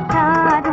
था